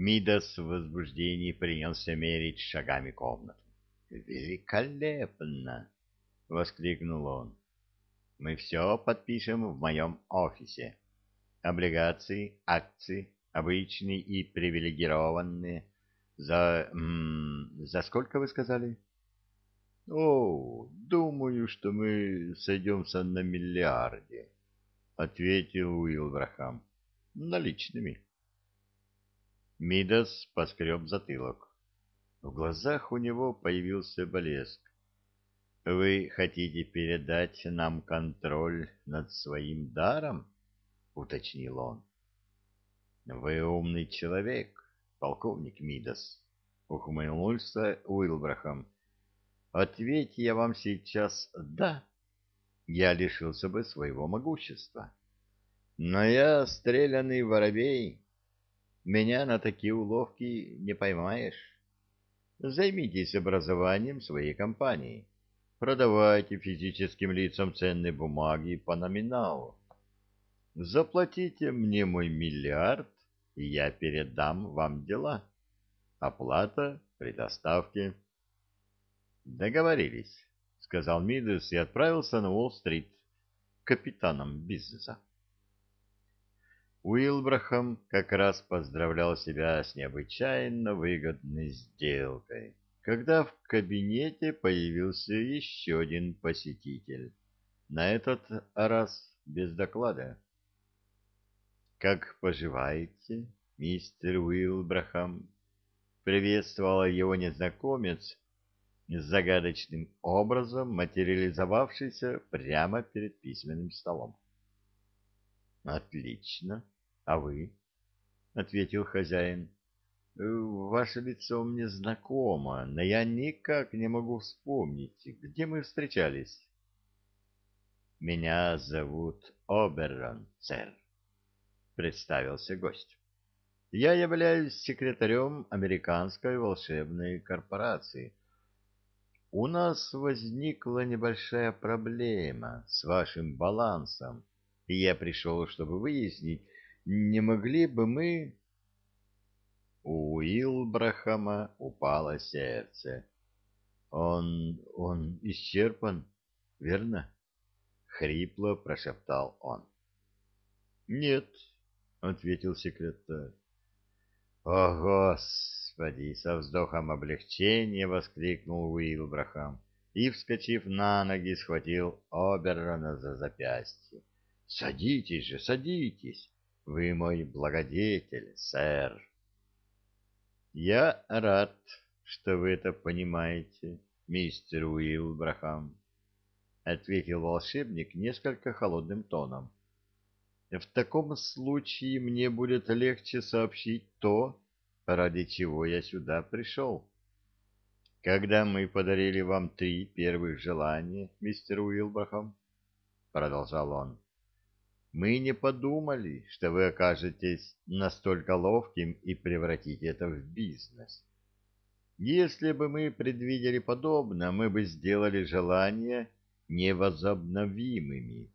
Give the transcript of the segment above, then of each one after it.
Мидас в возбуждении принялся мерить шагами комнату. «Великолепно!» — воскликнул он. «Мы все подпишем в моем офисе. Облигации, акции, обычные и привилегированные. За... За сколько вы сказали?» «О, думаю, что мы сойдемся на миллиарде», — ответил Уилбрахам. «Наличными». Мидас поскреб затылок. В глазах у него появился блеск. «Вы хотите передать нам контроль над своим даром?» — уточнил он. «Вы умный человек, полковник Мидас», — ухмыльнулся Уилбрахам. «Ответь я вам сейчас «да», я лишился бы своего могущества. Но я стрелянный воробей» Меня на такие уловки не поймаешь. Займитесь образованием своей компании. Продавайте физическим лицам ценные бумаги по номиналу. Заплатите мне мой миллиард, и я передам вам дела. Оплата при доставке. Договорились, сказал Мидес и отправился на Уолл-стрит капитаном бизнеса. Уилбрахам как раз поздравлял себя с необычайно выгодной сделкой, когда в кабинете появился еще один посетитель, на этот раз без доклада. «Как поживаете, мистер Уилбрахам?» — приветствовал его незнакомец, загадочным образом материализовавшийся прямо перед письменным столом. Отлично. А вы? ответил хозяин. «Э, ваше лицо мне знакомо, но я никак не могу вспомнить, где мы встречались. Меня зовут Оберон, сэр, представился гость. Я являюсь секретарем американской волшебной корпорации. У нас возникла небольшая проблема с вашим балансом я пришел, чтобы выяснить, не могли бы мы... У Уилбрахама упало сердце. Он... он исчерпан, верно? Хрипло прошептал он. Нет, ответил секретарь. О, Господи! Со вздохом облегчения воскликнул Уилбрахам и, вскочив на ноги, схватил Оберона за запястье. Садитесь же, садитесь. Вы мой благодетель, сэр. Я рад, что вы это понимаете, мистер Уилбрахам, ответил волшебник несколько холодным тоном. В таком случае мне будет легче сообщить то, ради чего я сюда пришел. Когда мы подарили вам три первых желания, мистер Уилбрахам, продолжал он, мы не подумали, что вы окажетесь настолько ловким и превратите это в бизнес. Если бы мы предвидели подобное, мы бы сделали желания невозобновимыми.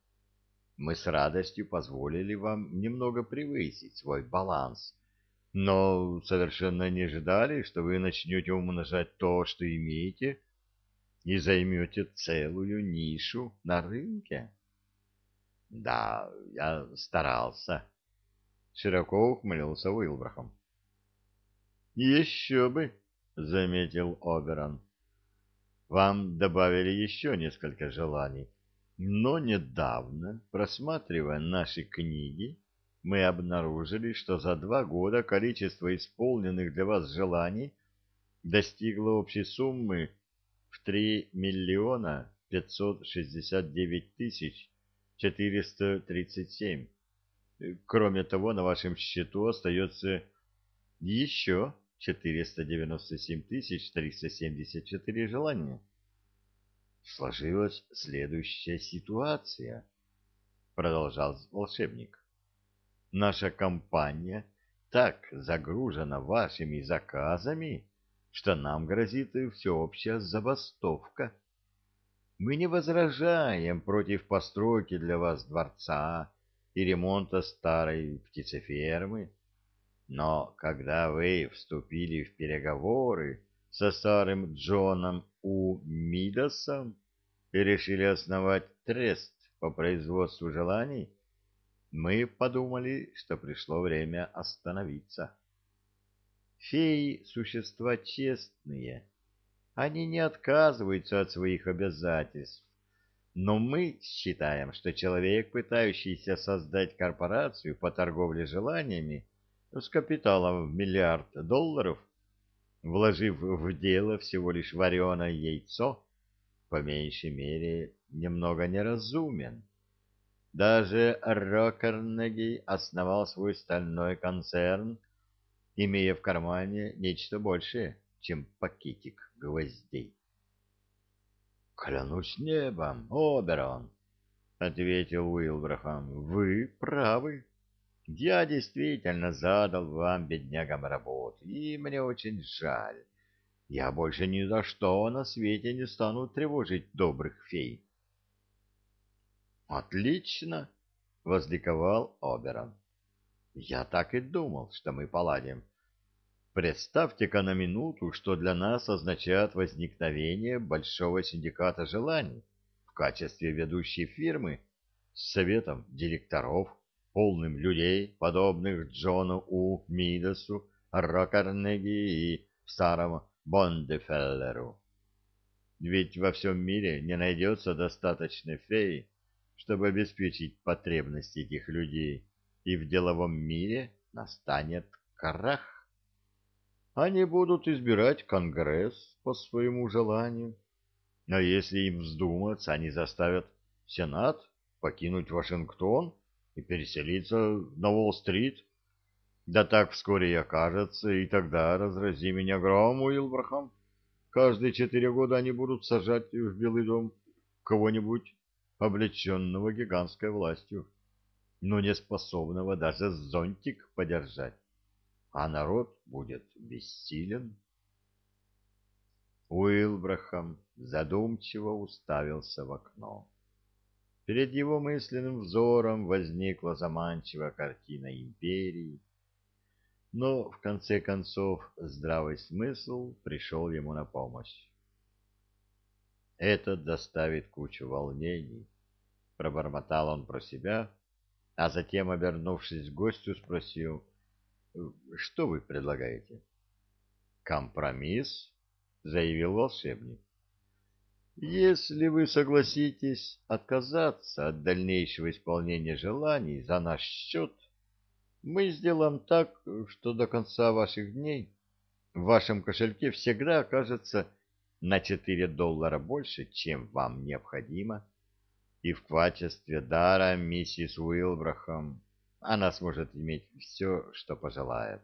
Мы с радостью позволили вам немного превысить свой баланс, но совершенно не ожидали, что вы начнете умножать то, что имеете, и займете целую нишу на рынке. Да, я старался. Широко ухмылился Уилбрахом. Еще бы, заметил Оберон. Вам добавили еще несколько желаний. Но недавно, просматривая наши книги, мы обнаружили, что за два года количество исполненных для вас желаний достигло общей суммы в 3 миллиона 569 тысяч 437. Кроме того, на вашем счету остается еще 497 374 желания. Сложилась следующая ситуация, продолжал волшебник. Наша компания так загружена вашими заказами, что нам грозит всеобщая забастовка. Мы не возражаем против постройки для вас дворца и ремонта старой птицефермы, Но когда вы вступили в переговоры со старым Джоном У. Мидосом и решили основать трест по производству желаний, мы подумали, что пришло время остановиться. Феи — существа честные. Они не отказываются от своих обязательств. Но мы считаем, что человек, пытающийся создать корпорацию по торговле желаниями с капиталом в миллиард долларов, вложив в дело всего лишь вареное яйцо, по меньшей мере, немного неразумен. Даже Рокернеги основал свой стальной концерн — имея в кармане нечто большее, чем пакетик гвоздей. — Клянусь небом, Оберон, — ответил Уилбрахам, — вы правы. Я действительно задал вам, беднягам, работу, и мне очень жаль. Я больше ни за что на свете не стану тревожить добрых фей. — Отлично! — возликовал Оберон. Я так и думал, что мы поладим. Представьте-ка на минуту, что для нас означает возникновение большого синдиката желаний в качестве ведущей фирмы с советом директоров, полным людей, подобных Джону У. Мидасу, Рокарнеги и старому Бондефеллеру. Ведь во всем мире не найдется достаточно феи, чтобы обеспечить потребности этих людей и в деловом мире настанет крах. Они будут избирать Конгресс по своему желанию, но если им вздуматься, они заставят Сенат покинуть Вашингтон и переселиться на Уолл-стрит. Да так вскоре и окажется, и тогда разрази меня гром, Уилбрахам. Каждые четыре года они будут сажать в Белый дом кого-нибудь, облеченного гигантской властью но не способного даже зонтик подержать, а народ будет бессилен. Уилбрахам задумчиво уставился в окно. Перед его мысленным взором возникла заманчивая картина империи, но в конце концов здравый смысл пришел ему на помощь. «Это доставит кучу волнений», — пробормотал он про себя, — а затем, обернувшись к гостю, спросил, «Что вы предлагаете?» «Компромисс», — заявил волшебник. «Если вы согласитесь отказаться от дальнейшего исполнения желаний за наш счет, мы сделаем так, что до конца ваших дней в вашем кошельке всегда окажется на 4 доллара больше, чем вам необходимо» и в качестве дара миссис Уилбрахам она сможет иметь все, что пожелает.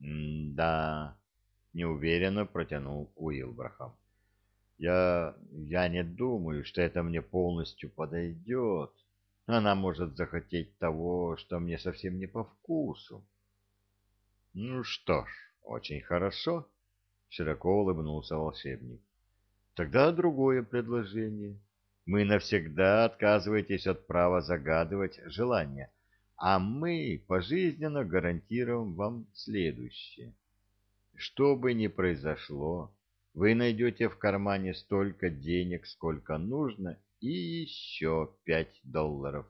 «Да», — неуверенно протянул Уилбрахам. «Я... я не думаю, что это мне полностью подойдет. Она может захотеть того, что мне совсем не по вкусу». «Ну что ж, очень хорошо», — широко улыбнулся волшебник. «Тогда другое предложение» мы навсегда отказываетесь от права загадывать желания, а мы пожизненно гарантируем вам следующее. Что бы ни произошло, вы найдете в кармане столько денег, сколько нужно, и еще пять долларов.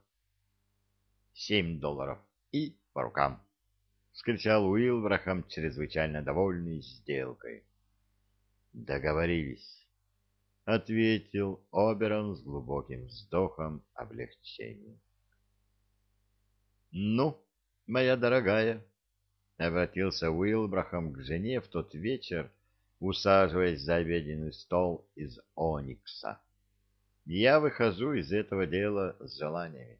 Семь долларов. И по рукам. — скричал Уилбрахам, чрезвычайно довольный сделкой. Договорились. — ответил Оберон с глубоким вздохом облегчения. «Ну, моя дорогая», — обратился Уилбрахам к жене в тот вечер, усаживаясь за обеденный стол из оникса. «Я выхожу из этого дела с желаниями».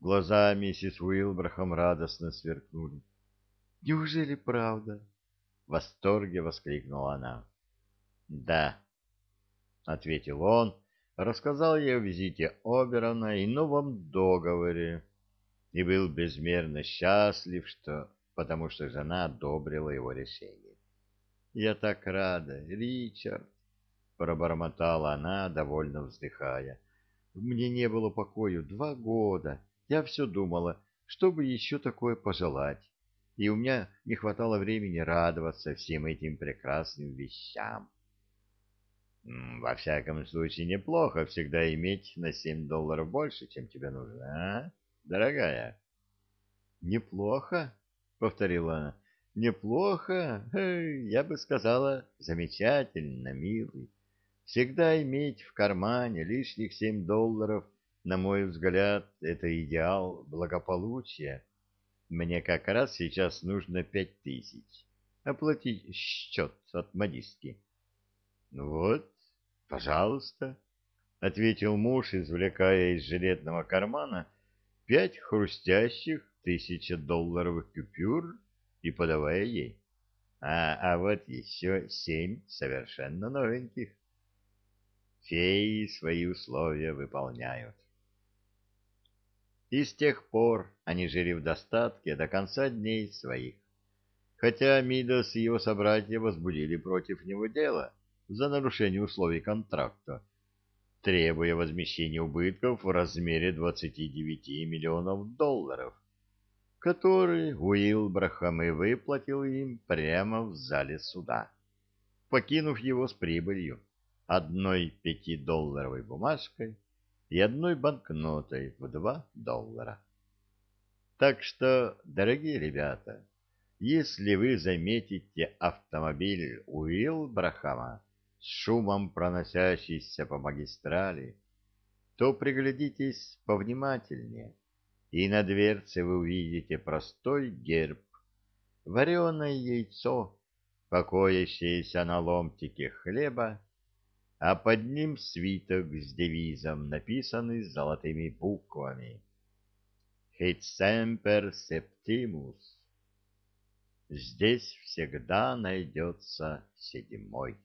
Глаза миссис Уилбрахам радостно сверкнули. «Неужели правда?» — в восторге воскликнула она. «Да», — ответил он, рассказал ей о визите Оберона и новом договоре, и был безмерно счастлив, что, потому что жена одобрила его решение. «Я так рада, Ричард!» — пробормотала она, довольно вздыхая. «Мне не было покою два года. Я все думала, чтобы еще такое пожелать, и у меня не хватало времени радоваться всем этим прекрасным вещам. Во всяком случае, неплохо всегда иметь на семь долларов больше, чем тебе нужно, а, дорогая? Неплохо, повторила она. Неплохо, я бы сказала, замечательно, милый. Всегда иметь в кармане лишних семь долларов, на мой взгляд, это идеал благополучия. Мне как раз сейчас нужно пять тысяч. Оплатить счет от модистки. Вот, пожалуйста, — ответил муж, извлекая из жилетного кармана пять хрустящих тысяча-долларовых купюр и подавая ей. А, а вот еще семь совершенно новеньких. Феи свои условия выполняют. И с тех пор они жили в достатке до конца дней своих. Хотя Мидас и его собратья возбудили против него дело за нарушение условий контракта, требуя возмещения убытков в размере 29 миллионов долларов, которые Уилбрахам и выплатил им прямо в зале суда, покинув его с прибылью одной пятидолларовой бумажкой и одной банкнотой в два доллара. Так что, дорогие ребята, если вы заметите автомобиль Уилбрахама с шумом проносящийся по магистрали, то приглядитесь повнимательнее, и на дверце вы увидите простой герб, вареное яйцо, покоящееся на ломтике хлеба а под ним свиток с девизом, написанный золотыми буквами. «Hit semper septimus» — «Здесь всегда найдется седьмой».